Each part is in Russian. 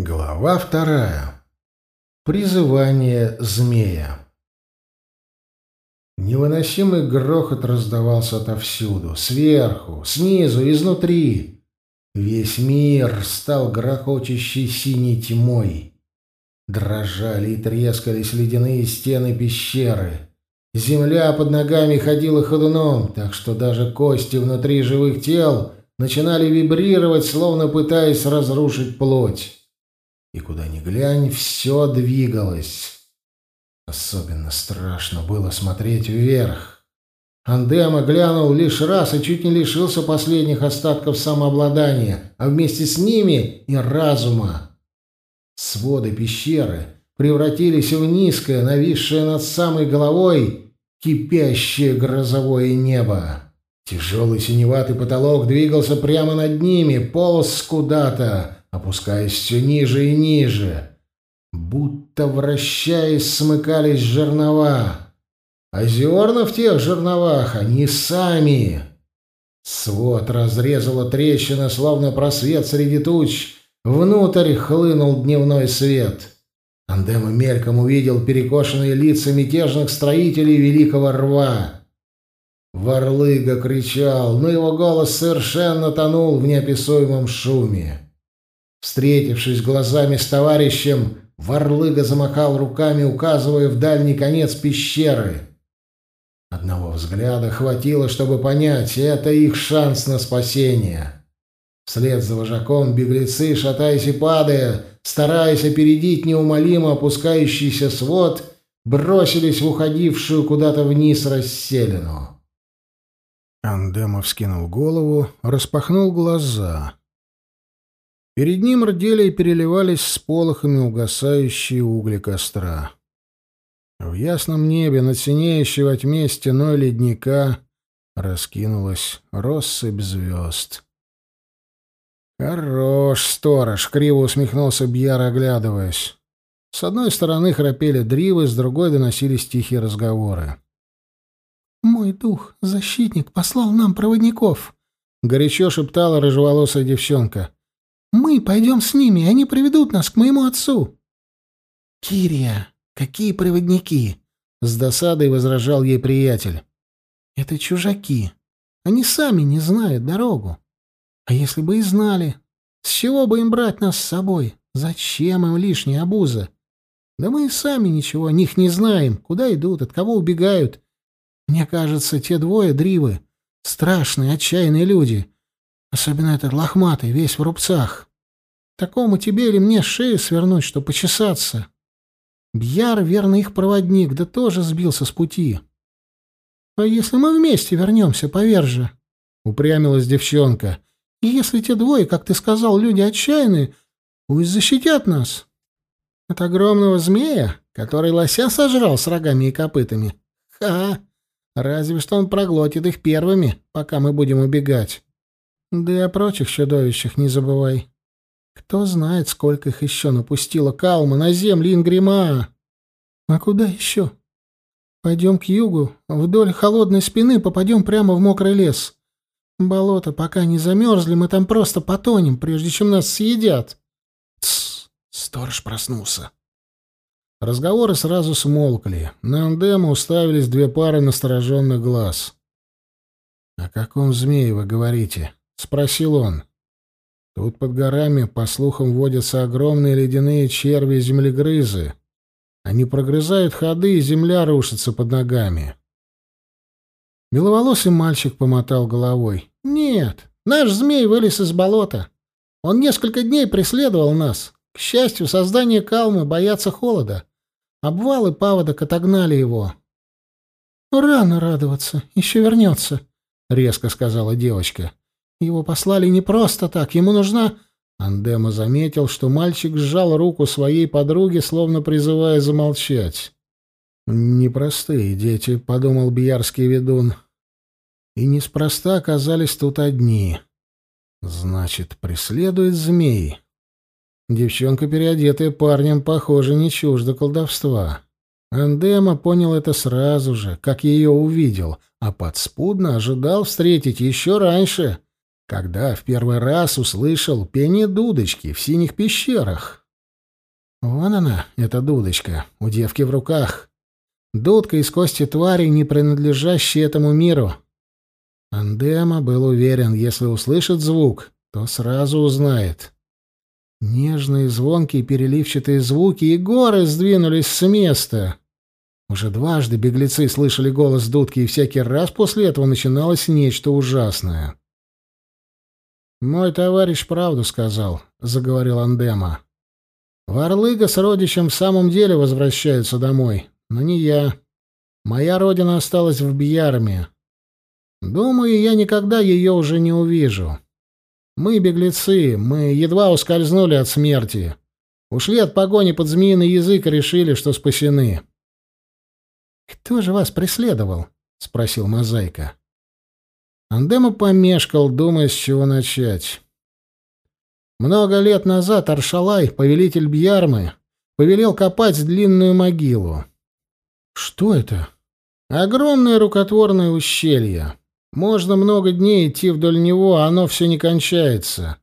Глава вторая. Призывание змея. Невыносимый грохот раздавался отовсюду, сверху, снизу, изнутри. Весь мир стал грохочущей синей тьмой. Дрожали и трескались ледяные стены пещеры. Земля под ногами ходила ходуном, так что даже кости внутри живых тел начинали вибрировать, словно пытаясь разрушить плоть и куда ни глянь, все двигалось. Особенно страшно было смотреть вверх. Андема глянул лишь раз и чуть не лишился последних остатков самообладания, а вместе с ними и разума. Своды пещеры превратились в низкое, нависшее над самой головой, кипящее грозовое небо. Тяжелый синеватый потолок двигался прямо над ними, полз куда-то, опускаясь все ниже и ниже. Будто вращаясь, смыкались жернова. А зерна в тех жерновах они сами. Свод разрезала трещина, словно просвет среди туч. Внутрь хлынул дневной свет. Андема мельком увидел перекошенные лица мятежных строителей великого рва. Варлыга кричал, но его голос совершенно тонул в неописуемом шуме. Встретившись глазами с товарищем, Варлыга замахал руками, указывая в дальний конец пещеры. Одного взгляда хватило, чтобы понять, это их шанс на спасение. Вслед за вожаком беглецы, шатаясь и падая, стараясь опередить неумолимо опускающийся свод, бросились в уходившую куда-то вниз расселину. Андемов скинул голову, распахнул глаза. Перед ним рдели и переливались с полохами угасающие угли костра. В ясном небе над синеющей во тьме стеной ледника раскинулась россыпь звезд. «Хорош, сторож!» — криво усмехнулся Бьяр, оглядываясь. С одной стороны храпели дривы, с другой доносились тихие разговоры. «Мой дух, защитник, послал нам проводников!» — горячо шептала рыжеволосая девчонка. Мы пойдем с ними, они приведут нас к моему отцу. Кирия, какие проводники? С досадой возражал ей приятель. Это чужаки. Они сами не знают дорогу. А если бы и знали, с чего бы им брать нас с собой? Зачем им лишняя обуза? Да мы и сами ничего о них не знаем, куда идут, от кого убегают. Мне кажется, те двое дривы — страшные, отчаянные люди — Особенно этот лохматый, весь в рубцах. Такому тебе или мне шею свернуть, что почесаться. Бьяр, верно, их проводник, да тоже сбился с пути. А если мы вместе вернемся, повержи? Упрямилась девчонка. И если те двое, как ты сказал, люди отчаянные, пусть защитят нас. От огромного змея, который лося сожрал с рогами и копытами. Ха! Разве что он проглотит их первыми, пока мы будем убегать. Да и о прочих чудовищах не забывай. Кто знает, сколько их еще напустила Калма на земли Ингрима. А куда еще? Пойдем к югу, вдоль холодной спины попадем прямо в мокрый лес. Болото пока не замерзли, мы там просто потонем, прежде чем нас съедят. Тссс, сторож проснулся. Разговоры сразу смолкли. На Андема уставились две пары настороженных глаз. «О каком змее вы говорите?» — спросил он. Тут под горами, по слухам, водятся огромные ледяные черви-землегрызы. Они прогрызают ходы, и земля рушится под ногами. Беловолосый мальчик помотал головой. «Нет, наш змей вылез из болота. Он несколько дней преследовал нас. К счастью, создание Калмы боятся холода. Обвал и паводок отогнали его». «Рано радоваться, еще вернется», — резко сказала девочка. Его послали не просто так, ему нужна...» Андема заметил, что мальчик сжал руку своей подруги, словно призывая замолчать. «Непростые дети», — подумал Бьярский ведун. «И неспроста оказались тут одни. Значит, преследует змей. Девчонка, переодетая парнем, похоже, не чужда колдовства». Андема понял это сразу же, как ее увидел, а подспудно ожидал встретить еще раньше — когда в первый раз услышал пение дудочки в синих пещерах. Вон она, эта дудочка, у девки в руках. Дудка из кости твари, не принадлежащей этому миру. Андема был уверен, если услышит звук, то сразу узнает. Нежные, звонкие, переливчатые звуки, и горы сдвинулись с места. Уже дважды беглецы слышали голос дудки, и всякий раз после этого начиналось нечто ужасное. «Мой товарищ правду сказал», — заговорил Андема. «Варлыга с родичем в самом деле возвращаются домой, но не я. Моя родина осталась в Бьярме. Думаю, я никогда ее уже не увижу. Мы беглецы, мы едва ускользнули от смерти. Ушли от погони под змеиный язык и решили, что спасены». «Кто же вас преследовал?» — спросил Мозаика. Андема помешкал, думая, с чего начать. Много лет назад Аршалай, повелитель Бьярмы, повелел копать длинную могилу. Что это? Огромное рукотворное ущелье. Можно много дней идти вдоль него, а оно все не кончается.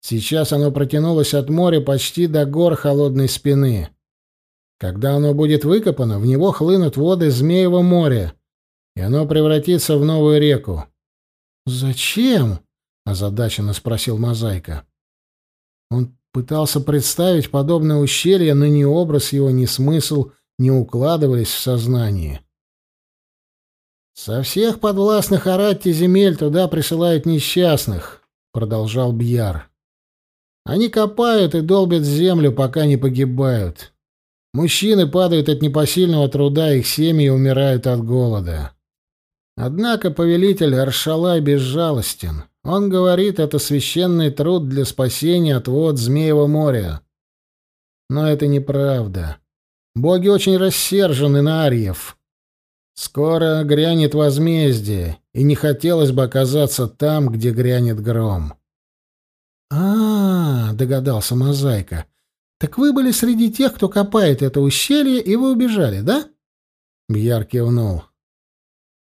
Сейчас оно протянулось от моря почти до гор холодной спины. Когда оно будет выкопано, в него хлынут воды Змеева моря, и оно превратится в новую реку. «Зачем?» — озадаченно спросил Мозаика. Он пытался представить подобное ущелье, но ни образ его, ни смысл не укладывались в сознание. «Со всех подвластных Аратти земель туда присылают несчастных», — продолжал Бьяр. «Они копают и долбят землю, пока не погибают. Мужчины падают от непосильного труда, их семьи умирают от голода. Однако повелитель Аршалай безжалостен. Он говорит, это священный труд для спасения от вод Змеева моря. Но это неправда. Боги очень рассержены на Арьев. Скоро грянет возмездие, и не хотелось бы оказаться там, где грянет гром. А, -а, -а догадался Мозаика. Так вы были среди тех, кто копает это ущелье, и вы убежали, да? Бьяр кивнул.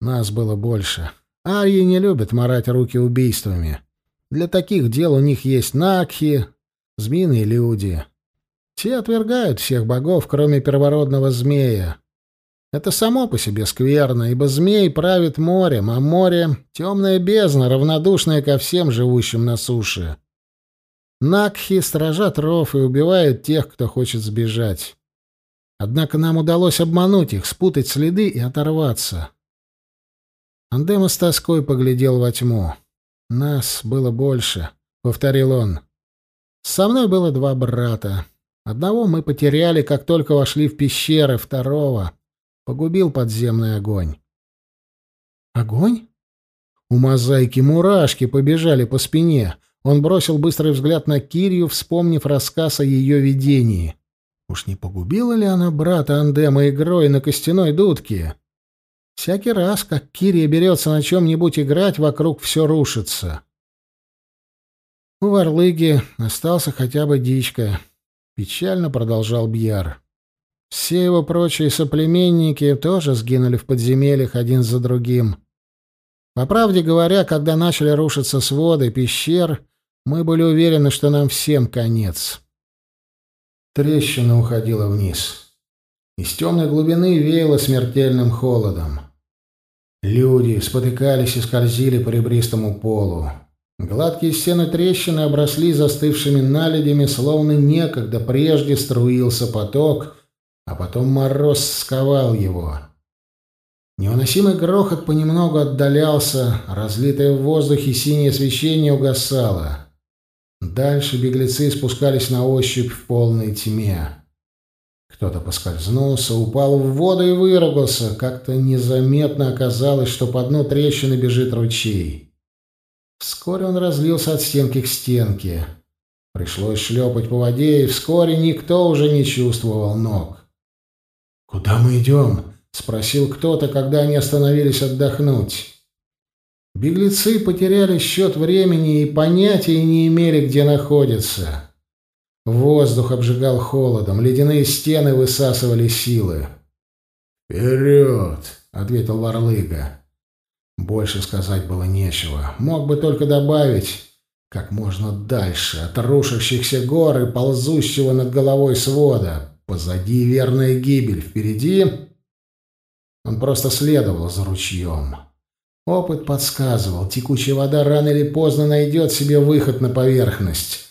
Нас было больше. Арьи не любят марать руки убийствами. Для таких дел у них есть накхи, змеиные люди. Те отвергают всех богов, кроме первородного змея. Это само по себе скверно, ибо змей правит морем, а море — темная бездна, равнодушная ко всем живущим на суше. Накхи сторожат ров и убивают тех, кто хочет сбежать. Однако нам удалось обмануть их, спутать следы и оторваться. Андема с тоской поглядел во тьму. «Нас было больше», — повторил он. «Со мной было два брата. Одного мы потеряли, как только вошли в пещеры, второго погубил подземный огонь». «Огонь?» У мозаики мурашки побежали по спине. Он бросил быстрый взгляд на Кирью, вспомнив рассказ о ее видении. Уж не погубила ли она брата Андема игрой на костяной дудке? Всякий раз, как Кирия берется на чем-нибудь играть, вокруг все рушится. У Варлыги остался хотя бы дичка. Печально продолжал Бьяр. Все его прочие соплеменники тоже сгинули в подземельях один за другим. По правде говоря, когда начали рушиться своды пещер, мы были уверены, что нам всем конец. Трещина уходила вниз. Из темной глубины веяло смертельным холодом. Люди спотыкались и скользили по ребристому полу. Гладкие стены трещины обросли застывшими наледями, словно некогда прежде струился поток, а потом мороз сковал его. Невыносимый грохот понемногу отдалялся, разлитое в воздухе синее освещение угасало. Дальше беглецы спускались на ощупь в полной тьме. Кто-то поскользнулся, упал в воду и выругался. Как-то незаметно оказалось, что по дну трещины бежит ручей. Вскоре он разлился от стенки к стенке. Пришлось шлепать по воде, и вскоре никто уже не чувствовал ног. «Куда мы идем?» — спросил кто-то, когда они остановились отдохнуть. Беглецы потеряли счет времени и понятия не имели, где находятся. Воздух обжигал холодом, ледяные стены высасывали силы. «Вперед!» — ответил Варлыга. Больше сказать было нечего. Мог бы только добавить, как можно дальше от рушащихся гор и ползущего над головой свода. Позади верная гибель, впереди... Он просто следовал за ручьем. Опыт подсказывал, текучая вода рано или поздно найдет себе выход на поверхность.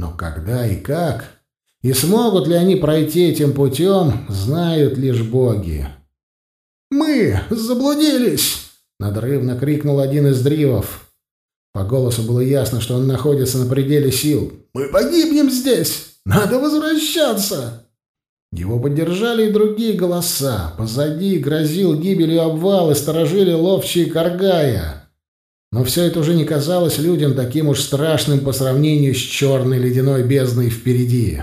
Но когда и как, и смогут ли они пройти этим путем, знают лишь боги. «Мы заблудились!» — надрывно крикнул один из дривов. По голосу было ясно, что он находится на пределе сил. «Мы погибнем здесь! Надо возвращаться!» Его поддержали и другие голоса. Позади грозил гибелью обвал и сторожили ловчие Каргая. Но все это уже не казалось людям таким уж страшным по сравнению с черной ледяной бездной впереди.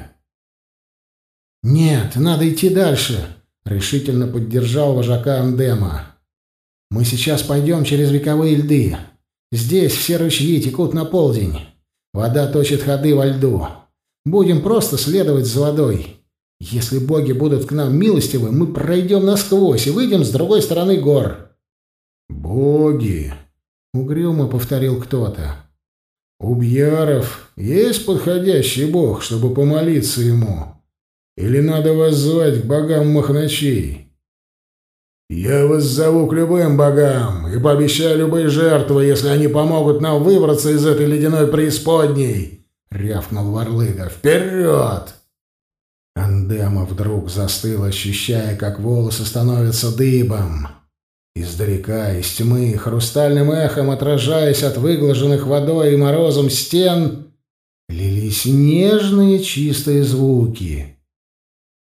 «Нет, надо идти дальше», — решительно поддержал вожака Андема. «Мы сейчас пойдем через вековые льды. Здесь все ручьи текут на полдень. Вода точит ходы во льду. Будем просто следовать за водой. Если боги будут к нам милостивы, мы пройдем насквозь и выйдем с другой стороны гор». «Боги!» — угрюмо повторил кто-то. «У Бьяров есть подходящий бог, чтобы помолиться ему? Или надо вас к богам Махначей?» «Я вас к любым богам и пообещаю любые жертвы, если они помогут нам выбраться из этой ледяной преисподней!» — рявкнул Варлыга. «Вперед!» Андема вдруг застыл, ощущая, как волосы становятся дыбом. Издалека, из тьмы, хрустальным эхом отражаясь от выглаженных водой и морозом стен, лились нежные чистые звуки.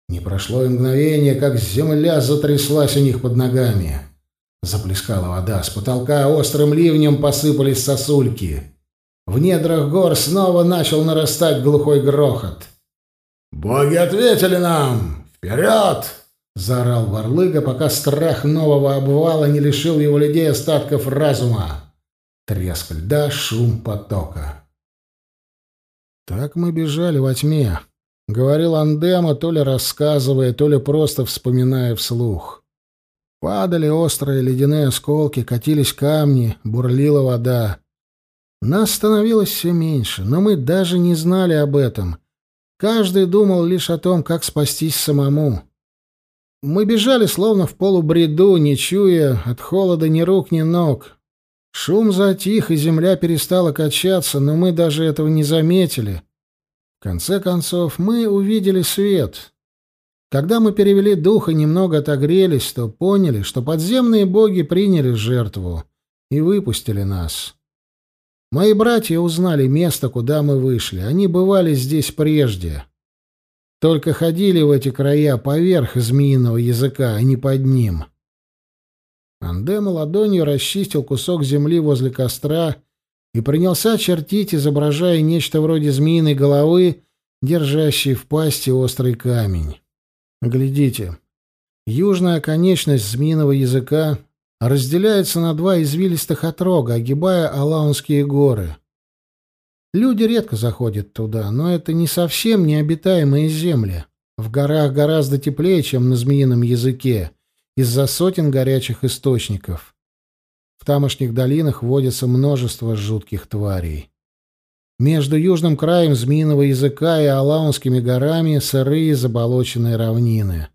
Не прошло и мгновение, как земля затряслась у них под ногами. Заплескала вода, с потолка острым ливнем посыпались сосульки. В недрах гор снова начал нарастать глухой грохот. «Боги ответили нам! Вперед!» — заорал Варлыга, пока страх нового обвала не лишил его людей остатков разума. Треск льда, шум потока. Так мы бежали во тьме, — говорил Андема, то ли рассказывая, то ли просто вспоминая вслух. Падали острые ледяные осколки, катились камни, бурлила вода. Нас становилось все меньше, но мы даже не знали об этом. Каждый думал лишь о том, как спастись самому. Мы бежали словно в полубреду, не чуя от холода ни рук, ни ног. Шум затих, и земля перестала качаться, но мы даже этого не заметили — в конце концов, мы увидели свет. Когда мы перевели дух и немного отогрелись, то поняли, что подземные боги приняли жертву и выпустили нас. Мои братья узнали место, куда мы вышли. Они бывали здесь прежде. Только ходили в эти края поверх змеиного языка, а не под ним. Андема ладонью расчистил кусок земли возле костра и принялся чертить, изображая нечто вроде змеиной головы, держащей в пасти острый камень. Глядите. Южная конечность змеиного языка разделяется на два извилистых отрога, огибая Алаунские горы. Люди редко заходят туда, но это не совсем необитаемые земли. В горах гораздо теплее, чем на змеином языке, из-за сотен горячих источников. В тамошних долинах водится множество жутких тварей. Между южным краем Змеиного языка и Алаунскими горами сырые заболоченные равнины.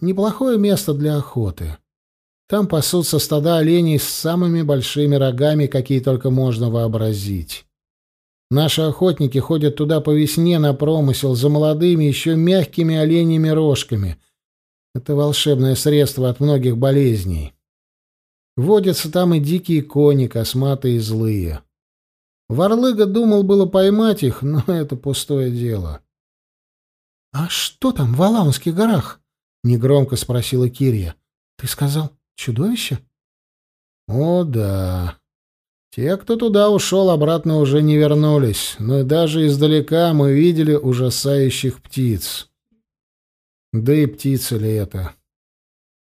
Неплохое место для охоты. Там пасутся стада оленей с самыми большими рогами, какие только можно вообразить. Наши охотники ходят туда по весне на промысел за молодыми, еще мягкими оленями рожками. Это волшебное средство от многих болезней. Водятся там и дикие кони, косматые и злые. Варлыга думал было поймать их, но это пустое дело. — А что там в Аламских горах? — негромко спросила Кирия. — Ты сказал, чудовище? — О, да. Те, кто туда ушел, обратно уже не вернулись, но даже издалека мы видели ужасающих птиц. Да и птицы ли это?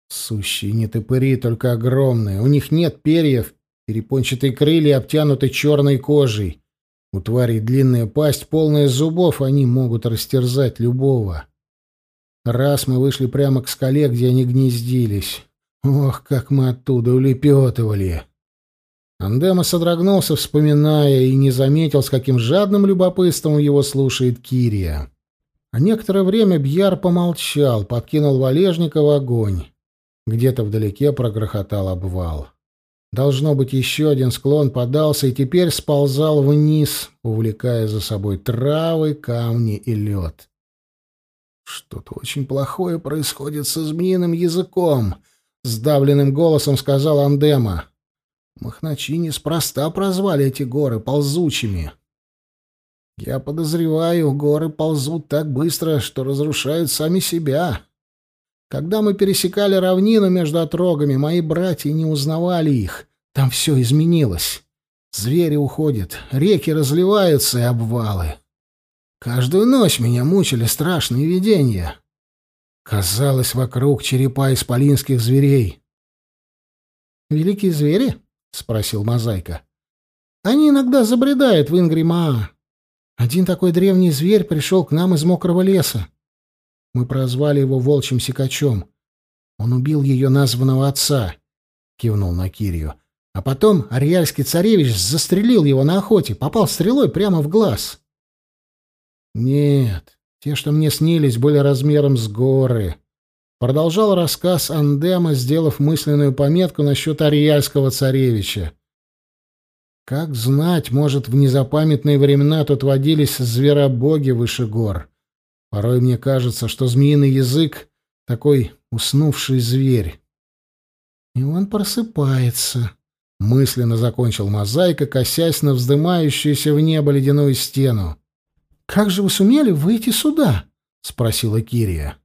Сущие нетопыри, только огромные. У них нет перьев, перепончатые крылья обтянуты черной кожей. У тварей длинная пасть, полная зубов, они могут растерзать любого. Раз мы вышли прямо к скале, где они гнездились. Ох, как мы оттуда улепетывали! Андема содрогнулся, вспоминая, и не заметил, с каким жадным любопытством его слушает Кирия. А некоторое время Бьяр помолчал, подкинул валежника в огонь. Где-то вдалеке прогрохотал обвал. Должно быть, еще один склон подался и теперь сползал вниз, увлекая за собой травы, камни и лед. «Что-то очень плохое происходит со змеиным языком», — сдавленным голосом сказал Андема. Махначи неспроста прозвали эти горы ползучими. Я подозреваю, горы ползут так быстро, что разрушают сами себя. Когда мы пересекали равнину между отрогами, мои братья не узнавали их. Там все изменилось. Звери уходят, реки разливаются и обвалы. Каждую ночь меня мучили страшные видения. Казалось, вокруг черепа исполинских зверей. «Великие звери?» — спросил Мозаика. «Они иногда забредают в Ингримаа. Один такой древний зверь пришел к нам из мокрого леса. Мы прозвали его волчьим сикачом. Он убил ее названного отца», — кивнул на Кирию. «А потом ариальский царевич застрелил его на охоте, попал стрелой прямо в глаз». «Нет, те, что мне снились, были размером с горы», Продолжал рассказ Андема, сделав мысленную пометку насчет Ариальского царевича. Как знать, может, в незапамятные времена тут водились зверобоги выше гор. Порой мне кажется, что змеиный язык — такой уснувший зверь. И он просыпается. Мысленно закончил мозаика, косясь на вздымающуюся в небо ледяную стену. «Как же вы сумели выйти сюда?» — спросила Кирия.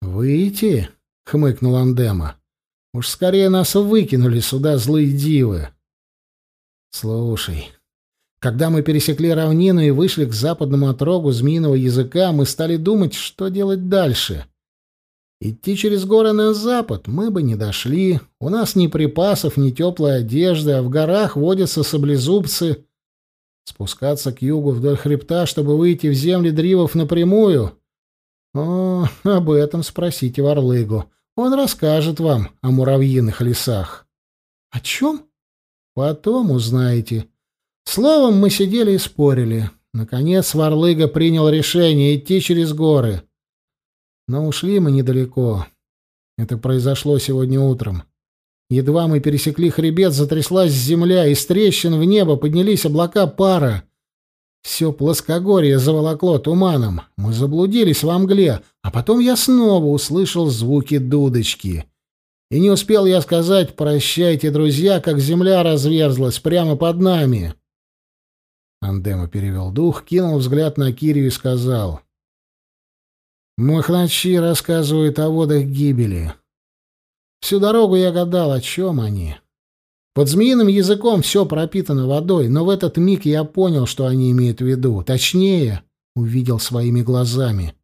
«Выйти?» — хмыкнул Андема. «Уж скорее нас выкинули сюда злые дивы». «Слушай, когда мы пересекли равнину и вышли к западному отрогу змеиного языка, мы стали думать, что делать дальше. Идти через горы на запад мы бы не дошли. У нас ни припасов, ни теплой одежды, а в горах водятся саблезубцы. Спускаться к югу вдоль хребта, чтобы выйти в земли дривов напрямую, о, об этом спросите Варлыгу. Он расскажет вам о муравьиных лесах. О чем? Потом узнаете. Словом, мы сидели и спорили. Наконец Варлыга принял решение идти через горы. Но ушли мы недалеко. Это произошло сегодня утром. Едва мы пересекли хребет, затряслась земля, и с трещин в небо поднялись облака пара. Все плоскогорье заволокло туманом. Мы заблудились во мгле, а потом я снова услышал звуки дудочки. И не успел я сказать «прощайте, друзья», как земля разверзлась прямо под нами. Андема перевел дух, кинул взгляд на Кирию и сказал. «Махначи рассказывают о водах гибели. Всю дорогу я гадал, о чем они». Под змеиным языком все пропитано водой, но в этот миг я понял, что они имеют в виду. Точнее, увидел своими глазами.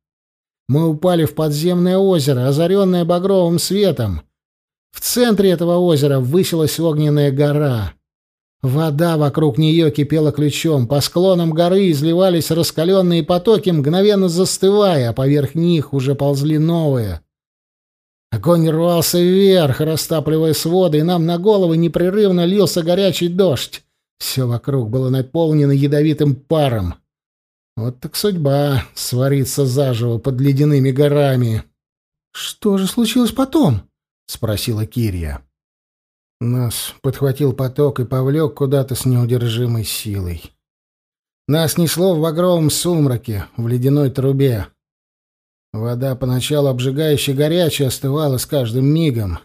Мы упали в подземное озеро, озаренное багровым светом. В центре этого озера высилась огненная гора. Вода вокруг нее кипела ключом, по склонам горы изливались раскаленные потоки, мгновенно застывая, а поверх них уже ползли новые. Огонь рвался вверх, растапливая своды, и нам на головы непрерывно лился горячий дождь. Все вокруг было наполнено ядовитым паром. Вот так судьба — свариться заживо под ледяными горами. — Что же случилось потом? — спросила Кирия. Нас подхватил поток и повлек куда-то с неудержимой силой. Нас несло в багровом сумраке, в ледяной трубе. Вода поначалу обжигающе горячая остывала с каждым мигом.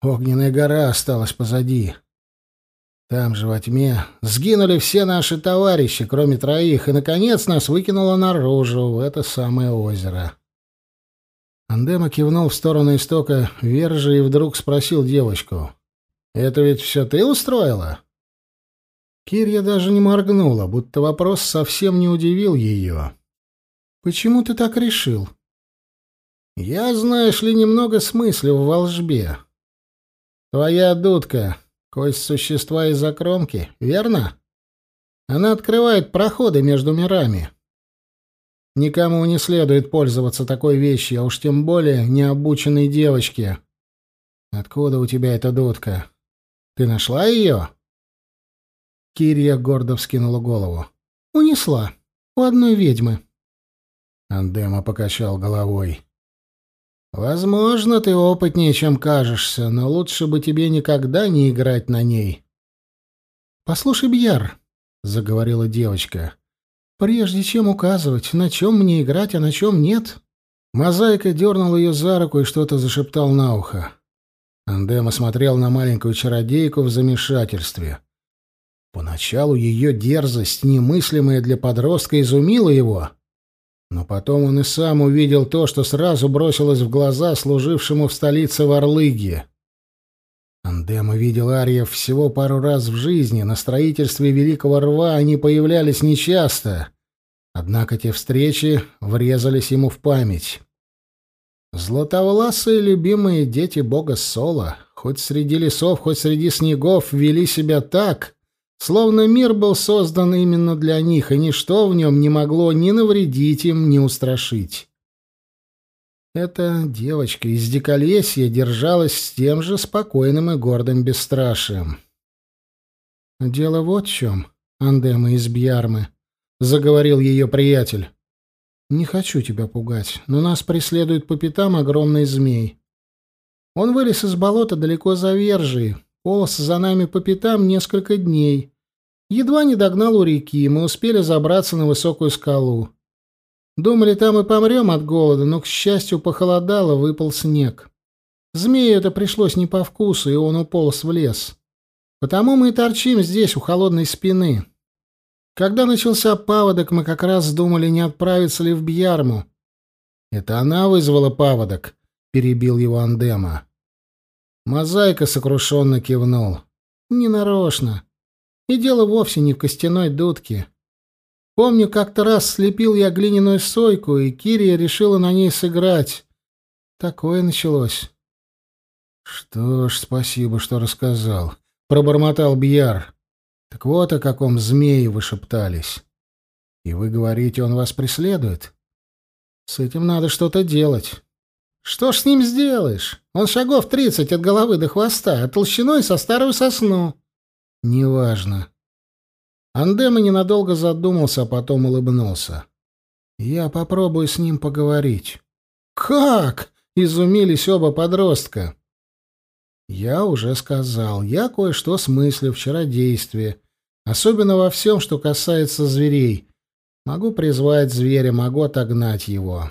Огненная гора осталась позади. Там же во тьме сгинули все наши товарищи, кроме троих, и, наконец, нас выкинуло наружу, в это самое озеро. Андема кивнул в сторону истока Вержи и вдруг спросил девочку. «Это ведь все ты устроила?» Кирья даже не моргнула, будто вопрос совсем не удивил ее. «Почему ты так решил?» Я, знаешь ли, немного смыслю в волжбе. Твоя дудка — кость существа из-за кромки, верно? Она открывает проходы между мирами. Никому не следует пользоваться такой вещью, а уж тем более необученной девочке. Откуда у тебя эта дудка? Ты нашла ее? Кирия гордо вскинула голову. «Унесла. У одной ведьмы». Андема покачал головой. «Возможно, ты опытнее, чем кажешься, но лучше бы тебе никогда не играть на ней». «Послушай, Бьяр», — заговорила девочка, — «прежде чем указывать, на чем мне играть, а на чем нет...» Мозаика дернул ее за руку и что-то зашептал на ухо. Андема смотрел на маленькую чародейку в замешательстве. Поначалу ее дерзость, немыслимая для подростка, изумила его. Но потом он и сам увидел то, что сразу бросилось в глаза служившему в столице Варлыге. Андема видел ариев всего пару раз в жизни, на строительстве Великого Рва они появлялись нечасто. Однако те встречи врезались ему в память. Златовласые любимые дети бога Сола, хоть среди лесов, хоть среди снегов, вели себя так, словно мир был создан именно для них, и ничто в нем не могло ни навредить им, ни устрашить. Эта девочка из Диколесья держалась с тем же спокойным и гордым бесстрашием. «Дело вот в чем, Андема из Бьярмы», — заговорил ее приятель. «Не хочу тебя пугать, но нас преследует по пятам огромный змей. Он вылез из болота далеко за Вержией, полос за нами по пятам несколько дней. Едва не догнал у реки, мы успели забраться на высокую скалу. Думали, там и помрем от голода, но, к счастью, похолодало, выпал снег. Змею это пришлось не по вкусу, и он уполз в лес. Потому мы и торчим здесь, у холодной спины. Когда начался паводок, мы как раз думали, не отправиться ли в Бьярму. Это она вызвала паводок, перебил его Андема. Мозаика сокрушенно кивнул. Ненарочно. И дело вовсе не в костяной дудке. Помню, как-то раз слепил я глиняную сойку, и Кирия решила на ней сыграть. Такое началось. Что ж, спасибо, что рассказал, пробормотал Бьяр. Так вот о каком змее вы шептались. И вы говорите, он вас преследует? С этим надо что-то делать. Что ж с ним сделаешь? Он шагов тридцать от головы до хвоста, а толщиной со старую сосну. Неважно. Андема ненадолго задумался, а потом улыбнулся. Я попробую с ним поговорить. Как? Изумились оба подростка. Я уже сказал, я кое-что смыслю в чародействе, особенно во всем, что касается зверей. Могу призвать зверя, могу отогнать его.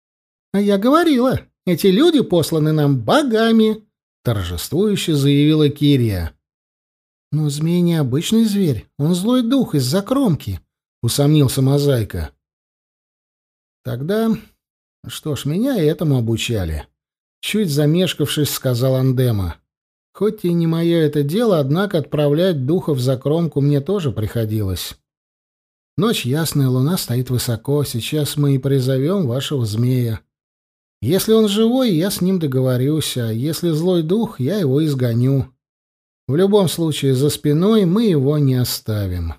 — А я говорила, эти люди посланы нам богами, — торжествующе заявила Кирия. — Но змей не обычный зверь, он злой дух из-за кромки, — усомнился Мозаика. — Тогда... Что ж, меня и этому обучали. Чуть замешкавшись, сказал Андема. Хоть и не мое это дело, однако отправлять духов за кромку мне тоже приходилось. Ночь ясная, луна стоит высоко, сейчас мы и призовем вашего змея. Если он живой, я с ним договорюсь, а если злой дух, я его изгоню. В любом случае, за спиной мы его не оставим».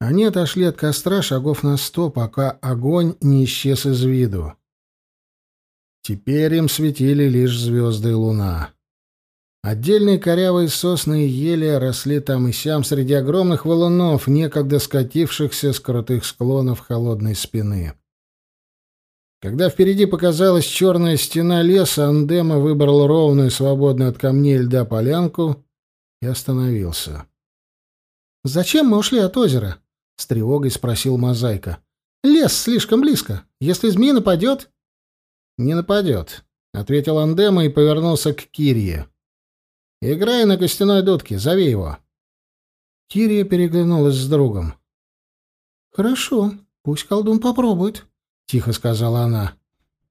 Они отошли от костра шагов на сто, пока огонь не исчез из виду. Теперь им светили лишь звезды и луна. Отдельные корявые сосны и ели росли там и сям среди огромных валунов, некогда скатившихся с крутых склонов холодной спины. Когда впереди показалась черная стена леса, Андема выбрал ровную, свободную от камней льда полянку и остановился. «Зачем мы ушли от озера?» С тревогой спросил Мозаика. «Лес слишком близко. Если змея нападет...» «Не нападет», — ответил Андема и повернулся к Кирие. «Играй на костяной дудке, зови его». Кирия переглянулась с другом. «Хорошо, пусть колдун попробует», — тихо сказала она.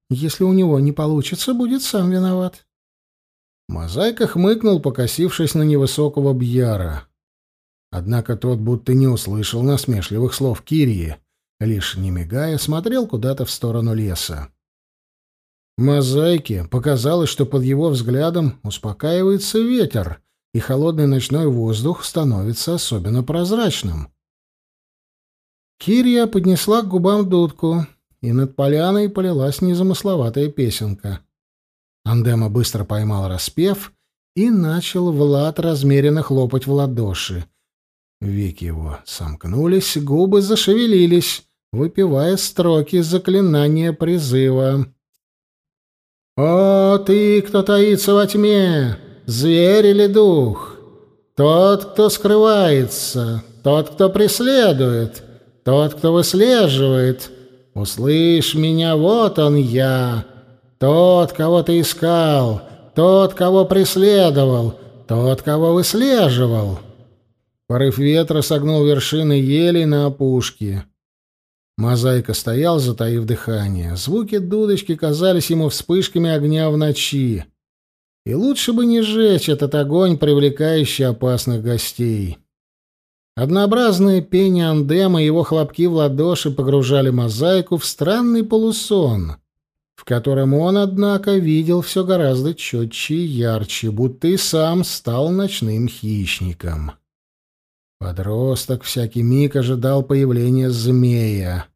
«Если у него не получится, будет сам виноват». Мозаика хмыкнул, покосившись на невысокого Бьяра. Однако тот будто не услышал насмешливых слов Кирии, лишь не мигая смотрел куда-то в сторону леса. Мозаике показалось, что под его взглядом успокаивается ветер, и холодный ночной воздух становится особенно прозрачным. Кирия поднесла к губам дудку, и над поляной полилась незамысловатая песенка. Андема быстро поймал распев и начал Влад размеренно хлопать в ладоши. Веки его сомкнулись, губы зашевелились, выпивая строки заклинания призыва. «О, ты, кто таится во тьме, зверь или дух, тот, кто скрывается, тот, кто преследует, тот, кто выслеживает, услышь меня, вот он я, тот, кого ты искал, тот, кого преследовал, тот, кого выслеживал». Порыв ветра согнул вершины ели на опушке. Мозаика стоял, затаив дыхание. Звуки дудочки казались ему вспышками огня в ночи. И лучше бы не сжечь этот огонь, привлекающий опасных гостей. Однообразное пение андема и его хлопки в ладоши погружали мозаику в странный полусон, в котором он, однако, видел все гораздо четче и ярче, будто и сам стал ночным хищником. Подросток всякий миг ожидал появления змея.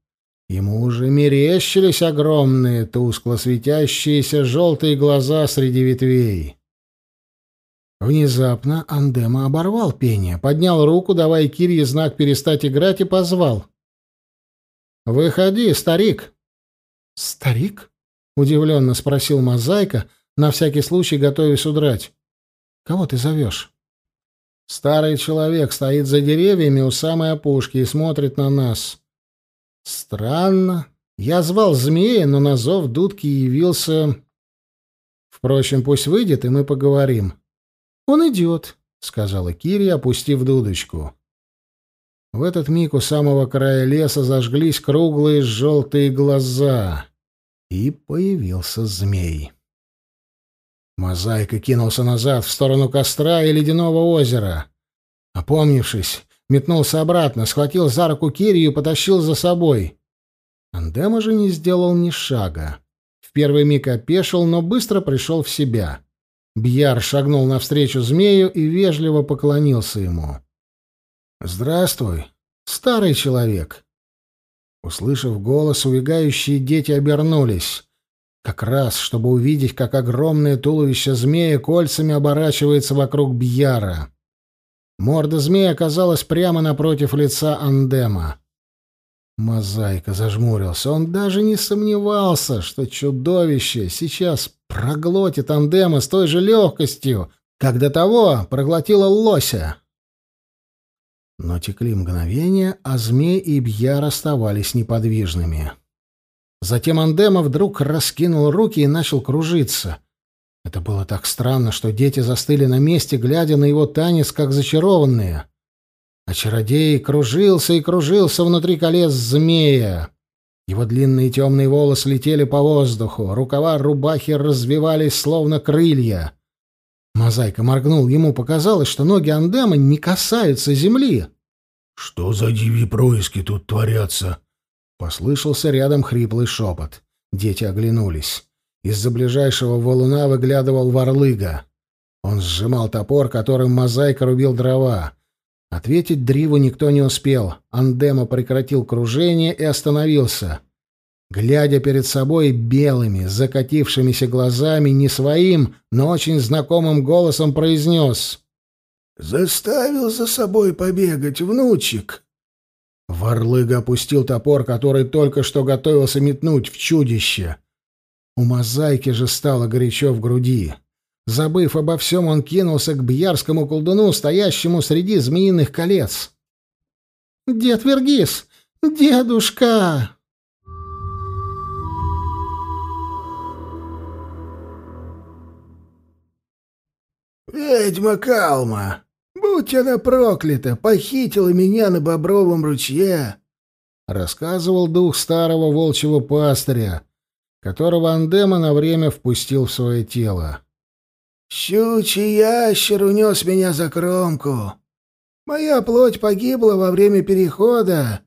Ему уже мерещились огромные, тускло светящиеся желтые глаза среди ветвей. Внезапно Андема оборвал пение, поднял руку, давая Кирье знак перестать играть, и позвал. «Выходи, старик!» «Старик?» — удивленно спросил Мозаика, на всякий случай готовясь удрать. «Кого ты зовешь?» Старый человек стоит за деревьями у самой опушки и смотрит на нас. Странно. Я звал змея, но на зов дудки явился... Впрочем, пусть выйдет, и мы поговорим. Он идет, — сказала Кирия, опустив дудочку. В этот миг у самого края леса зажглись круглые желтые глаза, и появился змей. Мозаика кинулся назад, в сторону костра и ледяного озера. Опомнившись, метнулся обратно, схватил за руку Кирию и потащил за собой. Андема же не сделал ни шага. В первый миг опешил, но быстро пришел в себя. Бьяр шагнул навстречу змею и вежливо поклонился ему. «Здравствуй, старый человек!» Услышав голос, убегающие дети обернулись. Как раз, чтобы увидеть, как огромное туловище змея кольцами оборачивается вокруг Бьяра. Морда змея оказалась прямо напротив лица Андема. Мозаика зажмурился. Он даже не сомневался, что чудовище сейчас проглотит Андема с той же легкостью, как до того проглотило лося. Но текли мгновения, а змей и Бьяр оставались неподвижными. Затем Андема вдруг раскинул руки и начал кружиться. Это было так странно, что дети застыли на месте, глядя на его танец, как зачарованные. А чародей кружился и кружился внутри колец змея. Его длинные темные волосы летели по воздуху, рукава рубахи развивались, словно крылья. Мозаика моргнул, ему показалось, что ноги Андема не касаются земли. «Что за диви происки тут творятся?» Послышался рядом хриплый шепот. Дети оглянулись. Из-за ближайшего валуна выглядывал Варлыга. Он сжимал топор, которым мозаика рубил дрова. Ответить Дриву никто не успел. Андема прекратил кружение и остановился. Глядя перед собой белыми, закатившимися глазами, не своим, но очень знакомым голосом произнес. «Заставил за собой побегать, внучек!» Варлыга опустил топор, который только что готовился метнуть в чудище. У мозаики же стало горячо в груди. Забыв обо всем, он кинулся к бьярскому колдуну, стоящему среди змеиных колец. «Дед Вергис! Дедушка!» «Ведьма Калма! «Будь она проклята! Похитила меня на Бобровом ручье!» — рассказывал дух старого волчьего пастыря, которого Андема на время впустил в свое тело. «Щучий ящер унес меня за кромку. Моя плоть погибла во время перехода,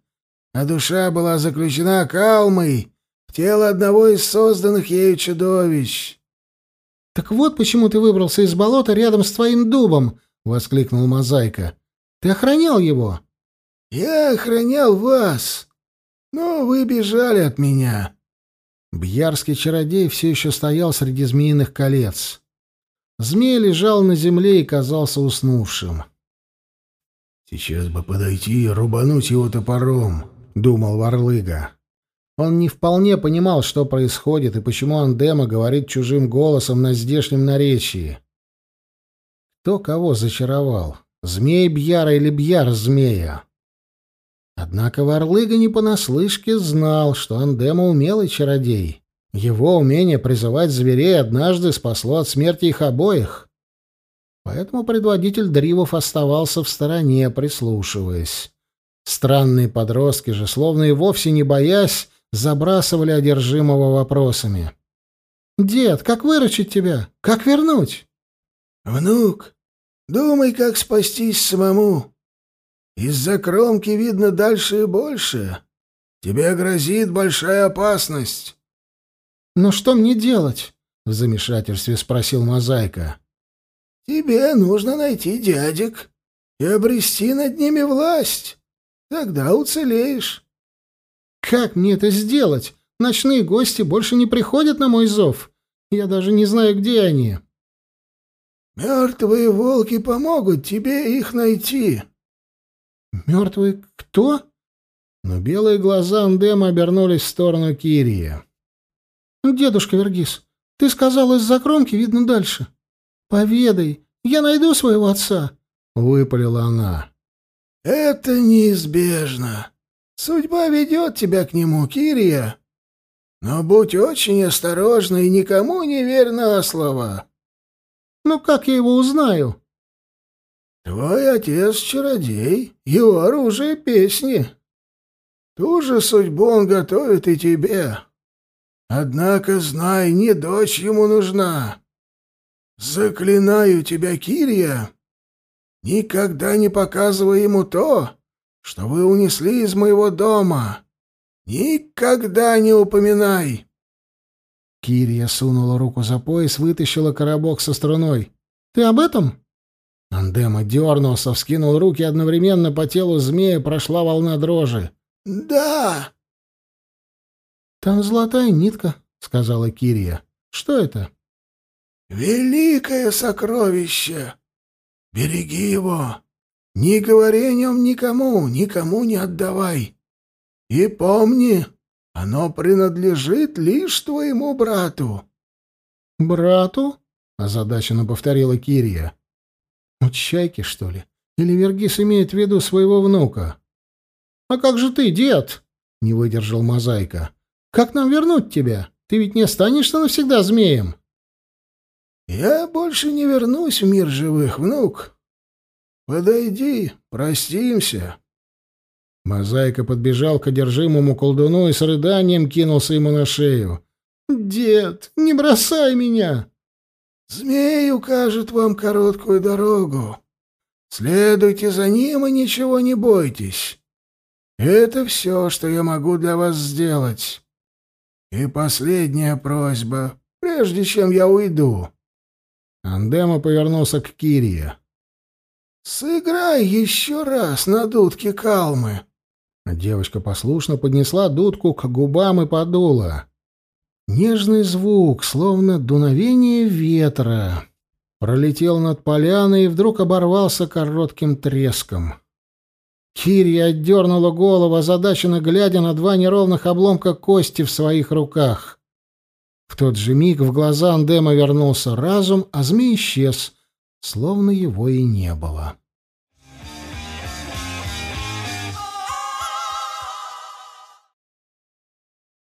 а душа была заключена калмой в тело одного из созданных ею чудовищ». «Так вот почему ты выбрался из болота рядом с твоим дубом», — воскликнул Мозаика. «Ты охранял его?» «Я охранял вас, но вы бежали от меня. Бьярский чародей все еще стоял среди змеиных колец. Змей лежал на земле и казался уснувшим. «Сейчас бы подойти и рубануть его топором», — думал Варлыга. Он не вполне понимал, что происходит и почему Андема говорит чужим голосом на здешнем наречии. Кто кого зачаровал? Змей Бьяра или Бьяр змея? Однако Варлыга не понаслышке знал, что Андема умелый чародей. Его умение призывать зверей однажды спасло от смерти их обоих. Поэтому предводитель Дривов оставался в стороне, прислушиваясь. Странные подростки же, словно и вовсе не боясь, забрасывали одержимого вопросами. «Дед, как выручить тебя? Как вернуть?» «Внук, думай, как спастись самому. Из-за кромки видно дальше и больше. Тебе грозит большая опасность». «Но что мне делать?» — в замешательстве спросил Мозаика. «Тебе нужно найти дядек и обрести над ними власть. Тогда уцелеешь». «Как мне это сделать? Ночные гости больше не приходят на мой зов. Я даже не знаю, где они». «Мертвые волки помогут тебе их найти». «Мертвые кто?» Но белые глаза Андема обернулись в сторону Кирия. «Дедушка Вергис, ты сказал, из-за кромки видно дальше. Поведай, я найду своего отца», — выпалила она. «Это неизбежно. Судьба ведет тебя к нему, Кирия. Но будь очень осторожна и никому не верь на слово». «Ну как я его узнаю?» «Твой отец — чародей, его оружие — песни. Ту же судьбу он готовит и тебе. Однако, знай, не дочь ему нужна. Заклинаю тебя, Кирия, никогда не показывай ему то, что вы унесли из моего дома. Никогда не упоминай. Кирия сунула руку за пояс, вытащила коробок со струной. «Ты об этом?» Андема дернулся, вскинул руки, одновременно по телу змея прошла волна дрожи. «Да!» «Там золотая нитка», — сказала Кирия. «Что это?» «Великое сокровище! Береги его! Не говори о нем никому, никому не отдавай! И помни, оно принадлежит лишь твоему брату!» «Брату?» — озадаченно повторила Кирия. «У Чайки, что ли? Или Вергис имеет в виду своего внука?» «А как же ты, дед?» — не выдержал Мозаика. «Как нам вернуть тебя? Ты ведь не останешься навсегда змеем?» «Я больше не вернусь в мир живых, внук. Подойди, простимся». Мозаика подбежал к одержимому колдуну и с рыданием кинулся ему на шею. «Дед, не бросай меня!» «Змей укажет вам короткую дорогу. Следуйте за ним и ничего не бойтесь. Это все, что я могу для вас сделать. И последняя просьба, прежде чем я уйду». Андема повернулся к Кирии. «Сыграй еще раз на дудке калмы». Девочка послушно поднесла дудку к губам и подула. Нежный звук, словно дуновение ветра, пролетел над поляной и вдруг оборвался коротким треском. Кирия отдернула голову, озадаченно глядя на два неровных обломка кости в своих руках. В тот же миг в глаза Андема вернулся разум, а змей исчез, словно его и не было.